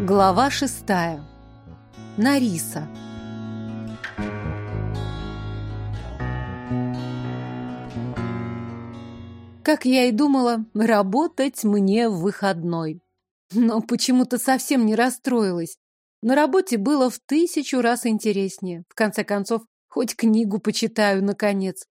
Глава шестая. Нариса. Как я и думала, работать мне в выходной. Но почему-то совсем не расстроилась. На работе было в тысячу раз интереснее. В конце концов, хоть книгу почитаю, наконец.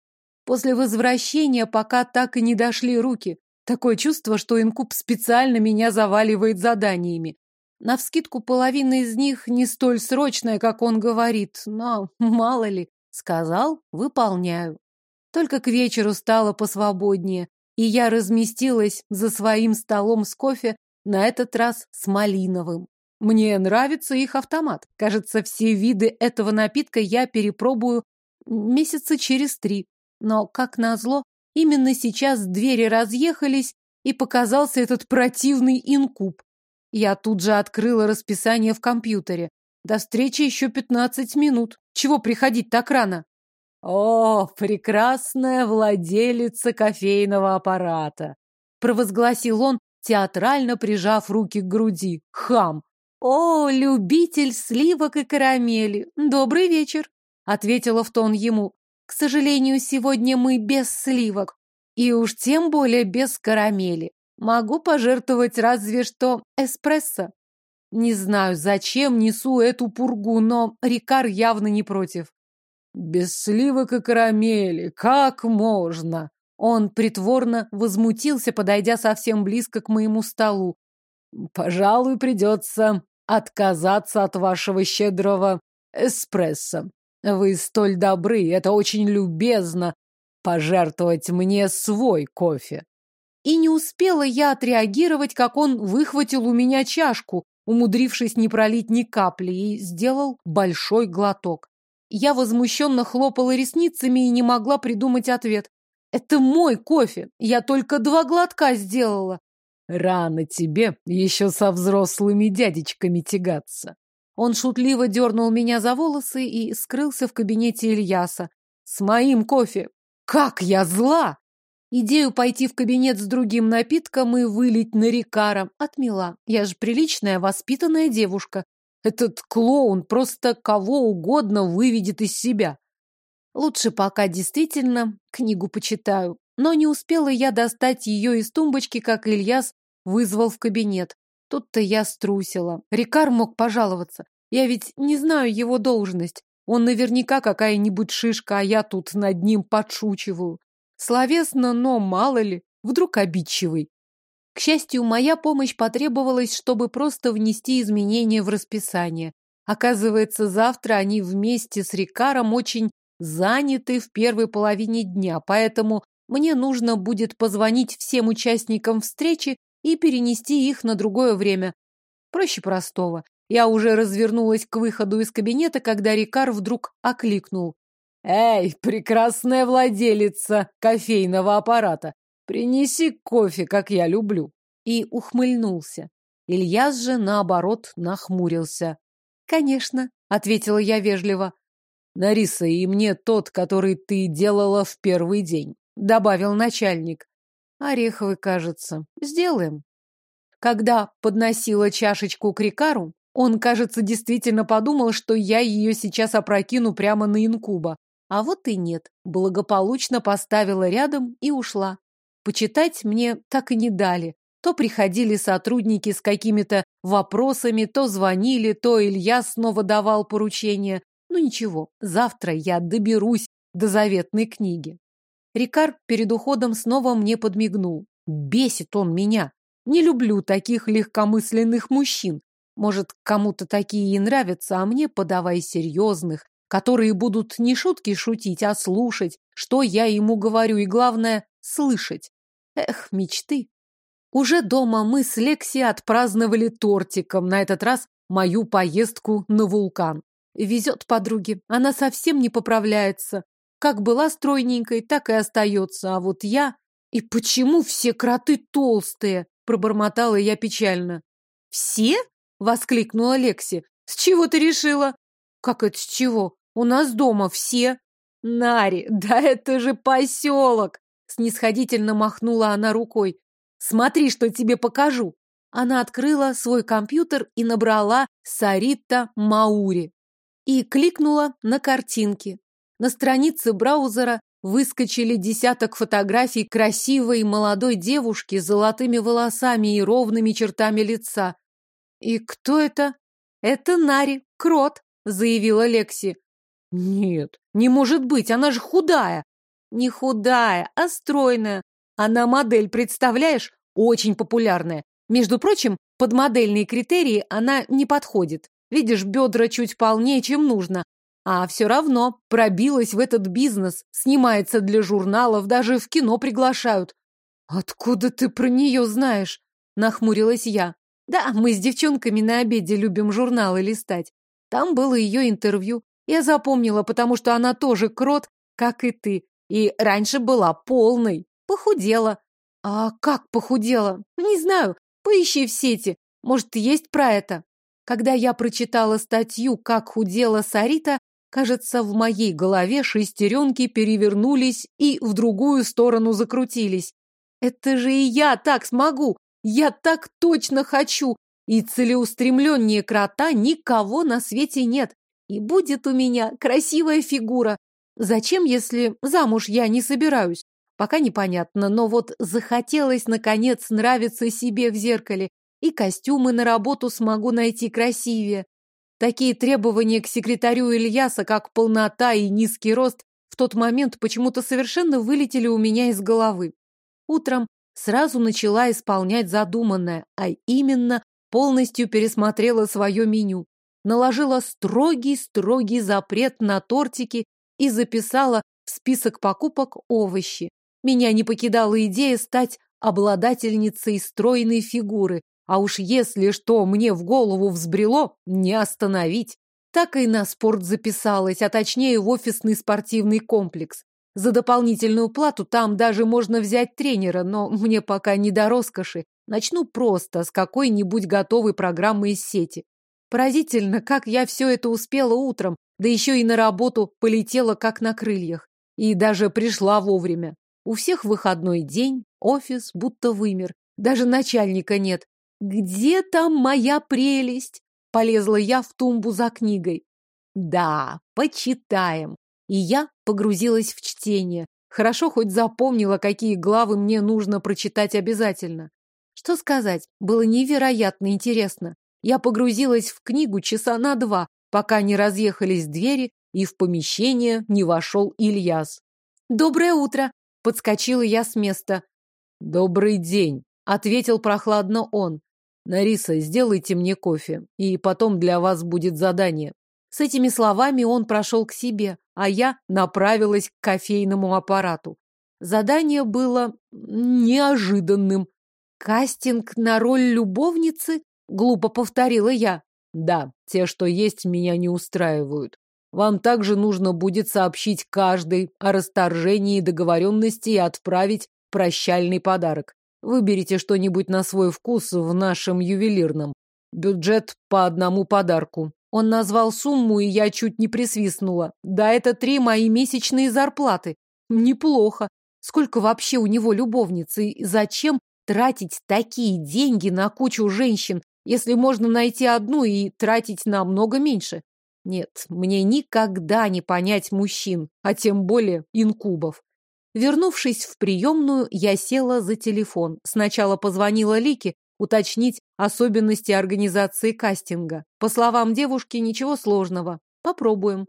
После возвращения пока так и не дошли руки. Такое чувство, что инкуб специально меня заваливает заданиями. Навскидку половина из них не столь срочная, как он говорит, но мало ли. Сказал, выполняю. Только к вечеру стало посвободнее, и я разместилась за своим столом с кофе, на этот раз с малиновым. Мне нравится их автомат. Кажется, все виды этого напитка я перепробую месяца через три. Но, как назло, именно сейчас двери разъехались, и показался этот противный инкуб. Я тут же открыла расписание в компьютере. До встречи еще пятнадцать минут. Чего приходить так рано? О, прекрасная владелица кофейного аппарата! Провозгласил он, театрально прижав руки к груди. Хам! О, любитель сливок и карамели! Добрый вечер! Ответила в тон ему. К сожалению, сегодня мы без сливок. И уж тем более без карамели. Могу пожертвовать разве что эспрессо. Не знаю, зачем несу эту пургу, но Рикар явно не против. Без сливок и карамели, как можно? Он притворно возмутился, подойдя совсем близко к моему столу. Пожалуй, придется отказаться от вашего щедрого эспрессо. Вы столь добры, это очень любезно пожертвовать мне свой кофе. И не успела я отреагировать, как он выхватил у меня чашку, умудрившись не пролить ни капли, и сделал большой глоток. Я возмущенно хлопала ресницами и не могла придумать ответ. «Это мой кофе! Я только два глотка сделала!» «Рано тебе еще со взрослыми дядечками тягаться!» Он шутливо дернул меня за волосы и скрылся в кабинете Ильяса. С моим кофе. Как я зла! Идею пойти в кабинет с другим напитком и вылить на Рикара отмела. Я же приличная, воспитанная девушка. Этот клоун просто кого угодно выведет из себя. Лучше пока действительно книгу почитаю. Но не успела я достать ее из тумбочки, как Ильяс вызвал в кабинет. Тут-то я струсила. Рикар мог пожаловаться. Я ведь не знаю его должность. Он наверняка какая-нибудь шишка, а я тут над ним подшучиваю. Словесно, но мало ли, вдруг обидчивый. К счастью, моя помощь потребовалась, чтобы просто внести изменения в расписание. Оказывается, завтра они вместе с Рикаром очень заняты в первой половине дня, поэтому мне нужно будет позвонить всем участникам встречи и перенести их на другое время. Проще простого. Я уже развернулась к выходу из кабинета, когда Рикар вдруг окликнул. «Эй, прекрасная владелица кофейного аппарата, принеси кофе, как я люблю!» И ухмыльнулся. Ильяс же, наоборот, нахмурился. «Конечно», — ответила я вежливо. «Нариса, и мне тот, который ты делала в первый день», — добавил начальник. Ореховый, кажется. Сделаем. Когда подносила чашечку к Рикару, он, кажется, действительно подумал, что я ее сейчас опрокину прямо на инкуба. А вот и нет. Благополучно поставила рядом и ушла. Почитать мне так и не дали. То приходили сотрудники с какими-то вопросами, то звонили, то Илья снова давал поручения. Ну ничего, завтра я доберусь до заветной книги. Рикар перед уходом снова мне подмигнул. Бесит он меня. Не люблю таких легкомысленных мужчин. Может, кому-то такие и нравятся, а мне подавай серьезных, которые будут не шутки шутить, а слушать, что я ему говорю, и главное — слышать. Эх, мечты. Уже дома мы с Лекси отпраздновали тортиком, на этот раз мою поездку на вулкан. Везет подруге, она совсем не поправляется. Как была стройненькой, так и остается. А вот я... И почему все кроты толстые? Пробормотала я печально. Все? Воскликнула Лекси. С чего ты решила? Как это с чего? У нас дома все. Нари, да это же поселок! Снисходительно махнула она рукой. Смотри, что тебе покажу. Она открыла свой компьютер и набрала Сарита Маури и кликнула на картинки. На странице браузера выскочили десяток фотографий красивой молодой девушки с золотыми волосами и ровными чертами лица. «И кто это?» «Это Нари, крот», — заявила Лекси. «Нет, не может быть, она же худая!» «Не худая, а стройная. Она модель, представляешь? Очень популярная. Между прочим, под модельные критерии она не подходит. Видишь, бедра чуть полнее, чем нужно. А все равно пробилась в этот бизнес, снимается для журналов, даже в кино приглашают. «Откуда ты про нее знаешь?» – нахмурилась я. «Да, мы с девчонками на обеде любим журналы листать. Там было ее интервью. Я запомнила, потому что она тоже крот, как и ты. И раньше была полной. Похудела. А как похудела? Не знаю. Поищи в сети. Может, есть про это? Когда я прочитала статью «Как худела Сарита», кажется, в моей голове шестеренки перевернулись и в другую сторону закрутились. Это же и я так смогу! Я так точно хочу! И целеустремленнее крота никого на свете нет. И будет у меня красивая фигура. Зачем, если замуж я не собираюсь? Пока непонятно, но вот захотелось, наконец, нравиться себе в зеркале, и костюмы на работу смогу найти красивее. Такие требования к секретарю Ильяса, как полнота и низкий рост, в тот момент почему-то совершенно вылетели у меня из головы. Утром сразу начала исполнять задуманное, а именно полностью пересмотрела свое меню, наложила строгий-строгий запрет на тортики и записала в список покупок овощи. Меня не покидала идея стать обладательницей стройной фигуры, а уж если что мне в голову взбрело, не остановить. Так и на спорт записалась, а точнее в офисный спортивный комплекс. За дополнительную плату там даже можно взять тренера, но мне пока не до роскоши. Начну просто с какой-нибудь готовой программы из сети. Поразительно, как я все это успела утром, да еще и на работу полетела как на крыльях. И даже пришла вовремя. У всех выходной день, офис будто вымер. Даже начальника нет. Где там моя прелесть? Полезла я в тумбу за книгой. Да, почитаем. И я погрузилась в чтение. Хорошо хоть запомнила, какие главы мне нужно прочитать обязательно. Что сказать, было невероятно интересно. Я погрузилась в книгу часа на два, пока не разъехались двери, и в помещение не вошел Ильяс. «Доброе утро!» Подскочила я с места. «Добрый день», — ответил прохладно он. «Нариса, сделайте мне кофе, и потом для вас будет задание». С этими словами он прошел к себе, а я направилась к кофейному аппарату. Задание было неожиданным. «Кастинг на роль любовницы?» — глупо повторила я. «Да, те, что есть, меня не устраивают. Вам также нужно будет сообщить каждый о расторжении договоренности и отправить прощальный подарок. Выберите что-нибудь на свой вкус в нашем ювелирном. Бюджет по одному подарку. Он назвал сумму, и я чуть не присвистнула. Да, это три мои месячные зарплаты. Неплохо. Сколько вообще у него любовниц, и зачем тратить такие деньги на кучу женщин, если можно найти одну и тратить намного меньше? Нет, мне никогда не понять мужчин, а тем более инкубов. Вернувшись в приемную, я села за телефон. Сначала позвонила Лике уточнить особенности организации кастинга. По словам девушки, ничего сложного. Попробуем.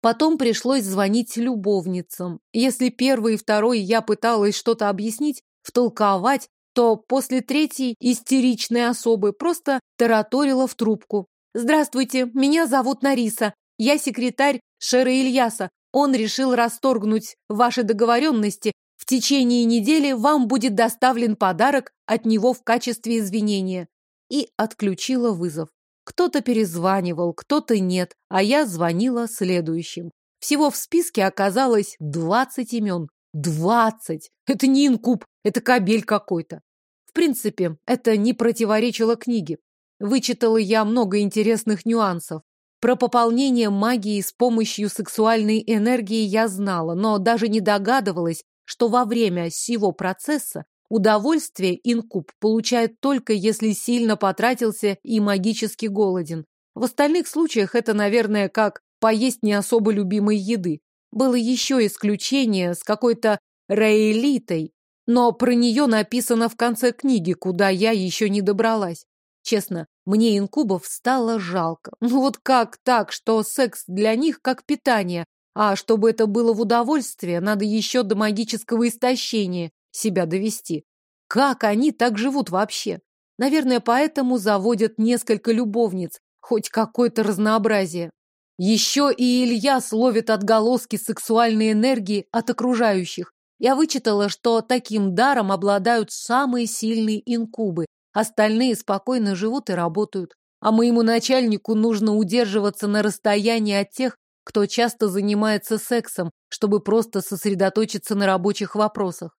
Потом пришлось звонить любовницам. Если первый и второй я пыталась что-то объяснить, втолковать, то после третьей истеричной особы просто тараторила в трубку. «Здравствуйте, меня зовут Нариса. Я секретарь Шера Ильяса. Он решил расторгнуть ваши договоренности. В течение недели вам будет доставлен подарок от него в качестве извинения». И отключила вызов. Кто-то перезванивал, кто-то нет, а я звонила следующим. Всего в списке оказалось двадцать имен. Двадцать! Это не инкуб, это кабель какой-то. В принципе, это не противоречило книге. Вычитала я много интересных нюансов. Про пополнение магии с помощью сексуальной энергии я знала, но даже не догадывалась, что во время всего процесса Удовольствие инкуб получает только если сильно потратился и магически голоден. В остальных случаях это, наверное, как поесть не особо любимой еды. Было еще исключение с какой-то Раэлитой, но про нее написано в конце книги, куда я еще не добралась. Честно, мне инкубов стало жалко. Ну вот как так, что секс для них как питание, а чтобы это было в удовольствие, надо еще до магического истощения себя довести. Как они так живут вообще? Наверное, поэтому заводят несколько любовниц, хоть какое-то разнообразие. Еще и Илья словит отголоски сексуальной энергии от окружающих. Я вычитала, что таким даром обладают самые сильные инкубы, остальные спокойно живут и работают. А моему начальнику нужно удерживаться на расстоянии от тех, кто часто занимается сексом, чтобы просто сосредоточиться на рабочих вопросах.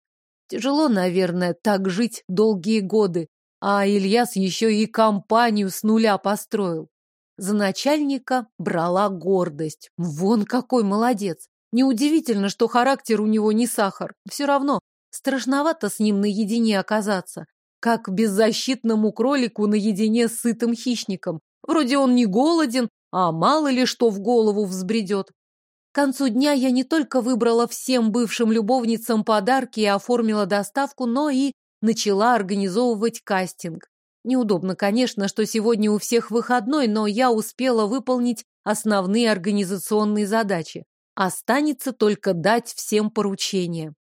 Тяжело, наверное, так жить долгие годы, а Ильяс еще и компанию с нуля построил. За начальника брала гордость. Вон какой молодец. Неудивительно, что характер у него не сахар. Все равно страшновато с ним наедине оказаться. Как беззащитному кролику наедине с сытым хищником. Вроде он не голоден, а мало ли что в голову взбредет. К концу дня я не только выбрала всем бывшим любовницам подарки и оформила доставку, но и начала организовывать кастинг. Неудобно, конечно, что сегодня у всех выходной, но я успела выполнить основные организационные задачи. Останется только дать всем поручения.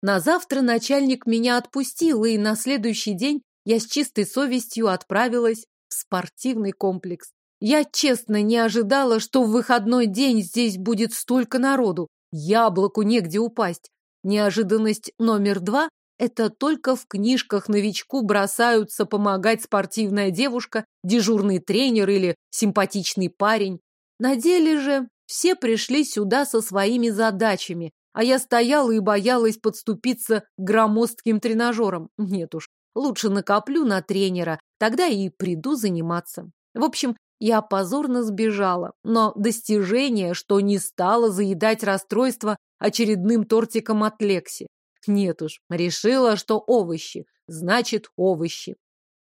На завтра начальник меня отпустил, и на следующий день я с чистой совестью отправилась в спортивный комплекс. Я честно не ожидала, что в выходной день здесь будет столько народу. Яблоку негде упасть. Неожиданность номер два – это только в книжках новичку бросаются помогать спортивная девушка, дежурный тренер или симпатичный парень. На деле же все пришли сюда со своими задачами, а я стояла и боялась подступиться к громоздким тренажерам. Нет уж, лучше накоплю на тренера, тогда и приду заниматься. В общем, я позорно сбежала, но достижение, что не стала заедать расстройство очередным тортиком от Лекси. Нет уж, решила, что овощи, значит овощи.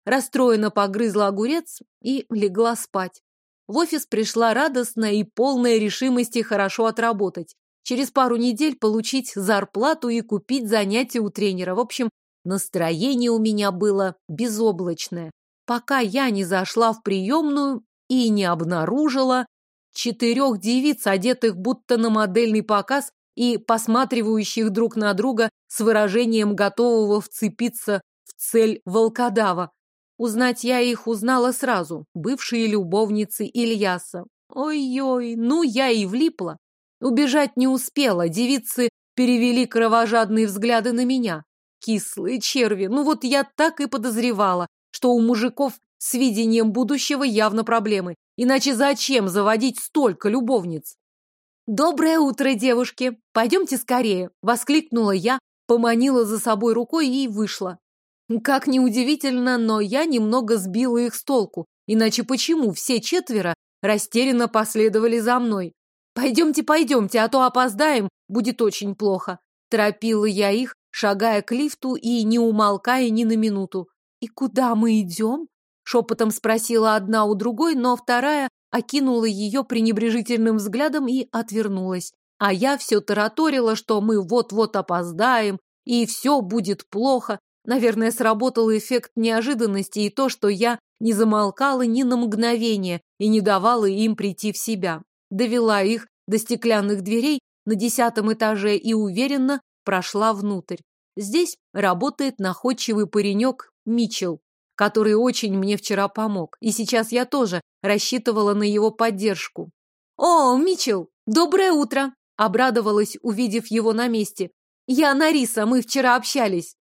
Расстроенно погрызла огурец и легла спать. В офис пришла радостная и полная решимости хорошо отработать. Через пару недель получить зарплату и купить занятия у тренера. В общем, настроение у меня было безоблачное. Пока я не зашла в приемную и не обнаружила четырех девиц, одетых будто на модельный показ и посматривающих друг на друга с выражением готового вцепиться в цель волкодава. Узнать я их узнала сразу, бывшие любовницы Ильяса. Ой-ой, ну я и влипла. Убежать не успела, девицы перевели кровожадные взгляды на меня. Кислые черви, ну вот я так и подозревала, что у мужиков с видением будущего явно проблемы. Иначе зачем заводить столько любовниц? «Доброе утро, девушки! Пойдемте скорее!» — воскликнула я, поманила за собой рукой и вышла. Как ни удивительно, но я немного сбила их с толку. Иначе почему все четверо растерянно последовали за мной? «Пойдемте, пойдемте, а то опоздаем, будет очень плохо!» Торопила я их, шагая к лифту и не умолкая ни на минуту. «И куда мы идем?» Шепотом спросила одна у другой, но вторая окинула ее пренебрежительным взглядом и отвернулась. А я все тараторила, что мы вот-вот опоздаем, и все будет плохо. Наверное, сработал эффект неожиданности и то, что я не замолкала ни на мгновение и не давала им прийти в себя. Довела их до стеклянных дверей на десятом этаже и уверенно прошла внутрь. Здесь работает находчивый паренек Мичел который очень мне вчера помог. И сейчас я тоже рассчитывала на его поддержку. «О, Мичел, доброе утро!» — обрадовалась, увидев его на месте. «Я Нариса, мы вчера общались».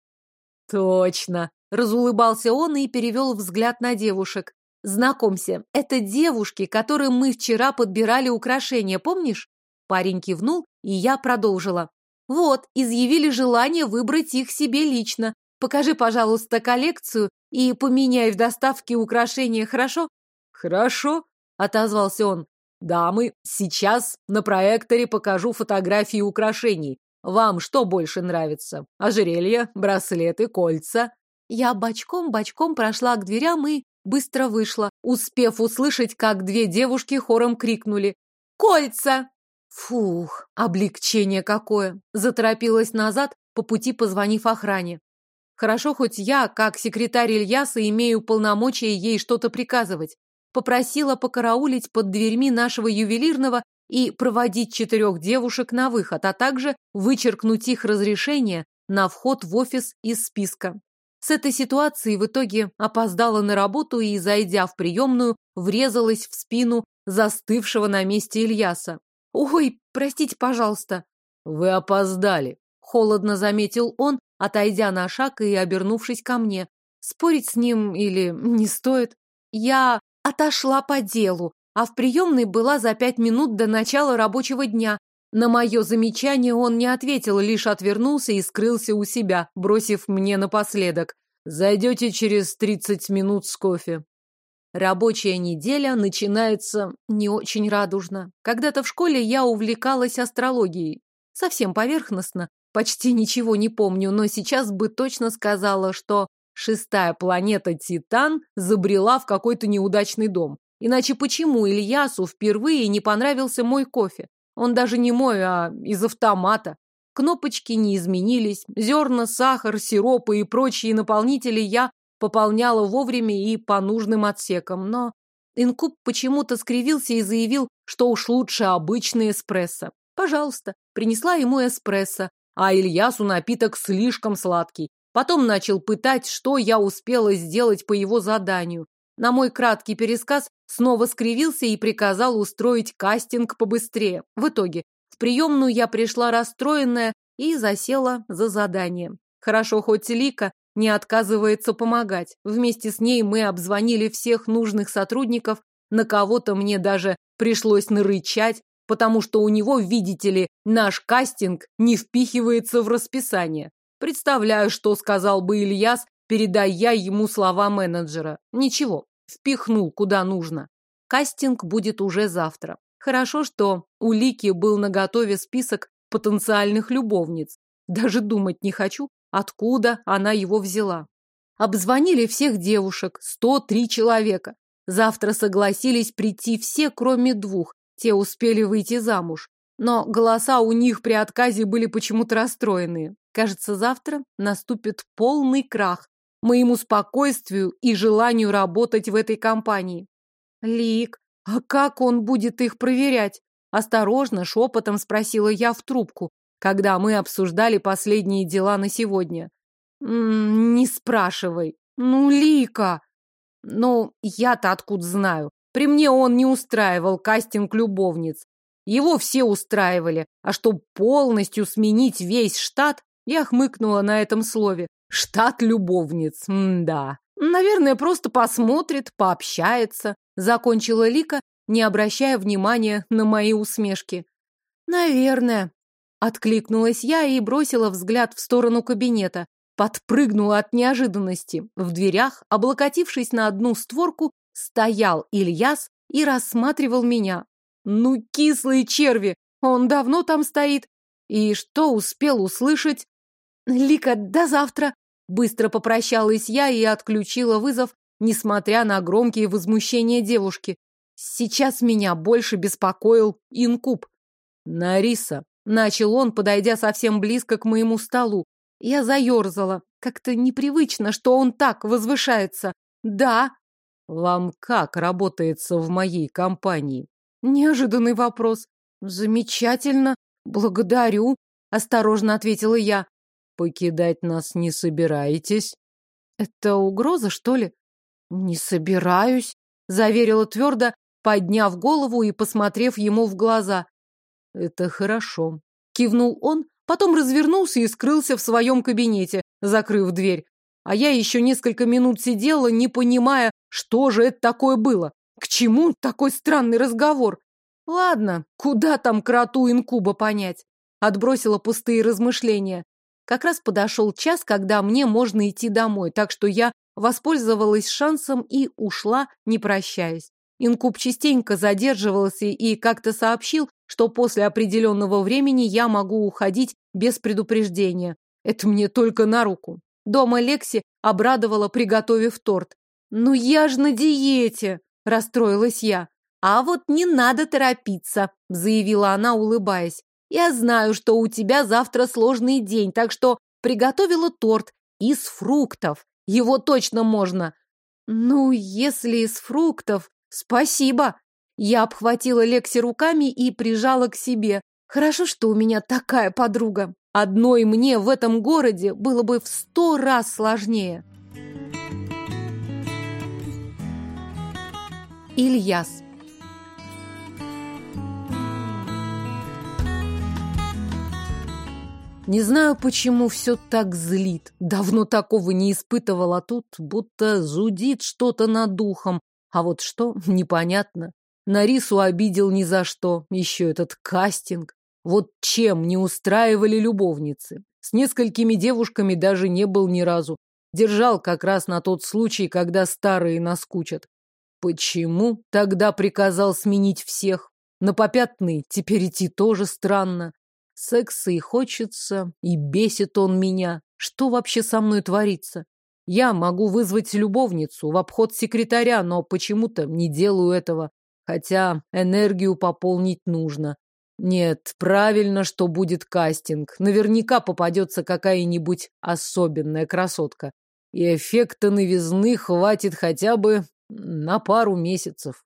«Точно!» — разулыбался он и перевел взгляд на девушек. «Знакомься, это девушки, которым мы вчера подбирали украшения, помнишь?» Парень кивнул, и я продолжила. «Вот, изъявили желание выбрать их себе лично. Покажи, пожалуйста, коллекцию и поменяй в доставке украшения, хорошо? Хорошо, отозвался он. Дамы, сейчас на проекторе покажу фотографии украшений. Вам что больше нравится? Ожерелья, браслеты, кольца?» Я бочком-бочком прошла к дверям и быстро вышла, успев услышать, как две девушки хором крикнули «Кольца!». Фух, облегчение какое! Заторопилась назад, по пути позвонив охране. Хорошо, хоть я, как секретарь Ильяса, имею полномочия ей что-то приказывать. Попросила покараулить под дверьми нашего ювелирного и проводить четырех девушек на выход, а также вычеркнуть их разрешение на вход в офис из списка. С этой ситуацией в итоге опоздала на работу и, зайдя в приемную, врезалась в спину застывшего на месте Ильяса. «Ой, простите, пожалуйста». «Вы опоздали», — холодно заметил он, отойдя на шаг и обернувшись ко мне. Спорить с ним или не стоит? Я отошла по делу, а в приемной была за пять минут до начала рабочего дня. На мое замечание он не ответил, лишь отвернулся и скрылся у себя, бросив мне напоследок. «Зайдете через тридцать минут с кофе». Рабочая неделя начинается не очень радужно. Когда-то в школе я увлекалась астрологией. Совсем поверхностно, почти ничего не помню, но сейчас бы точно сказала, что шестая планета Титан забрела в какой-то неудачный дом. Иначе почему Ильясу впервые не понравился мой кофе? Он даже не мой, а из автомата. Кнопочки не изменились, зерна, сахар, сиропы и прочие наполнители я пополняла вовремя и по нужным отсекам, но Инкуб почему-то скривился и заявил, что уж лучше обычный эспрессо. Пожалуйста, принесла ему эспрессо, а Ильясу напиток слишком сладкий. Потом начал пытать, что я успела сделать по его заданию. На мой краткий пересказ снова скривился и приказал устроить кастинг побыстрее. В итоге в приемную я пришла расстроенная и засела за задание. Хорошо, хоть Лика не отказывается помогать. Вместе с ней мы обзвонили всех нужных сотрудников, на кого-то мне даже пришлось нарычать, потому что у него, видите ли, наш кастинг не впихивается в расписание. Представляю, что сказал бы Ильяс, передая ему слова менеджера. Ничего, впихнул куда нужно. Кастинг будет уже завтра. Хорошо, что у Лики был наготове список потенциальных любовниц. Даже думать не хочу, откуда она его взяла. Обзвонили всех девушек, 103 человека. Завтра согласились прийти все, кроме двух. Те успели выйти замуж. Но голоса у них при отказе были почему-то расстроенные. Кажется, завтра наступит полный крах моему спокойствию и желанию работать в этой компании. Лик, а как он будет их проверять? Осторожно, шепотом спросила я в трубку, когда мы обсуждали последние дела на сегодня. «М -м, не спрашивай. Ну, Лика. Ну, я-то откуда знаю? При мне он не устраивал кастинг любовниц. Его все устраивали, а чтобы полностью сменить весь штат, я хмыкнула на этом слове. Штат любовниц, да. Наверное, просто посмотрит, пообщается. Закончила Лика, не обращая внимания на мои усмешки. Наверное. Откликнулась я и бросила взгляд в сторону кабинета. Подпрыгнула от неожиданности. В дверях, облокотившись на одну створку, стоял Ильяс и рассматривал меня. Ну, кислые черви! Он давно там стоит. И что успел услышать? Лика, до завтра! Быстро попрощалась я и отключила вызов, несмотря на громкие возмущения девушки. Сейчас меня больше беспокоил инкуб. Нариса, начал он, подойдя совсем близко к моему столу. Я заерзала. Как-то непривычно, что он так возвышается. Да. Вам как работается в моей компании? Неожиданный вопрос. Замечательно. Благодарю, осторожно ответила я. Покидать нас не собираетесь? Это угроза, что ли? Не собираюсь, заверила твердо, подняв голову и посмотрев ему в глаза. Это хорошо. Кивнул он, потом развернулся и скрылся в своем кабинете, закрыв дверь. А я еще несколько минут сидела, не понимая, что же это такое было. К чему такой странный разговор? Ладно, куда там кроту инкуба понять? Отбросила пустые размышления. Как раз подошел час, когда мне можно идти домой, так что я воспользовалась шансом и ушла, не прощаясь. Инкуб частенько задерживался и как-то сообщил, что после определенного времени я могу уходить без предупреждения. Это мне только на руку. Дома Лекси обрадовала, приготовив торт. «Ну я ж на диете!» – расстроилась я. «А вот не надо торопиться», – заявила она, улыбаясь. «Я знаю, что у тебя завтра сложный день, так что приготовила торт из фруктов. Его точно можно». «Ну, если из фруктов, спасибо». Я обхватила Лекси руками и прижала к себе. Хорошо, что у меня такая подруга. Одной мне в этом городе было бы в сто раз сложнее. Ильяс Не знаю, почему все так злит. Давно такого не испытывала, а тут будто зудит что-то над духом. А вот что, непонятно. Нарису обидел ни за что. Еще этот кастинг. Вот чем не устраивали любовницы. С несколькими девушками даже не был ни разу. Держал как раз на тот случай, когда старые наскучат. Почему тогда приказал сменить всех? На попятный теперь идти тоже странно. Секса и хочется, и бесит он меня. Что вообще со мной творится? Я могу вызвать любовницу в обход секретаря, но почему-то не делаю этого. Хотя энергию пополнить нужно. Нет, правильно, что будет кастинг. Наверняка попадется какая-нибудь особенная красотка. И эффекта новизны хватит хотя бы на пару месяцев.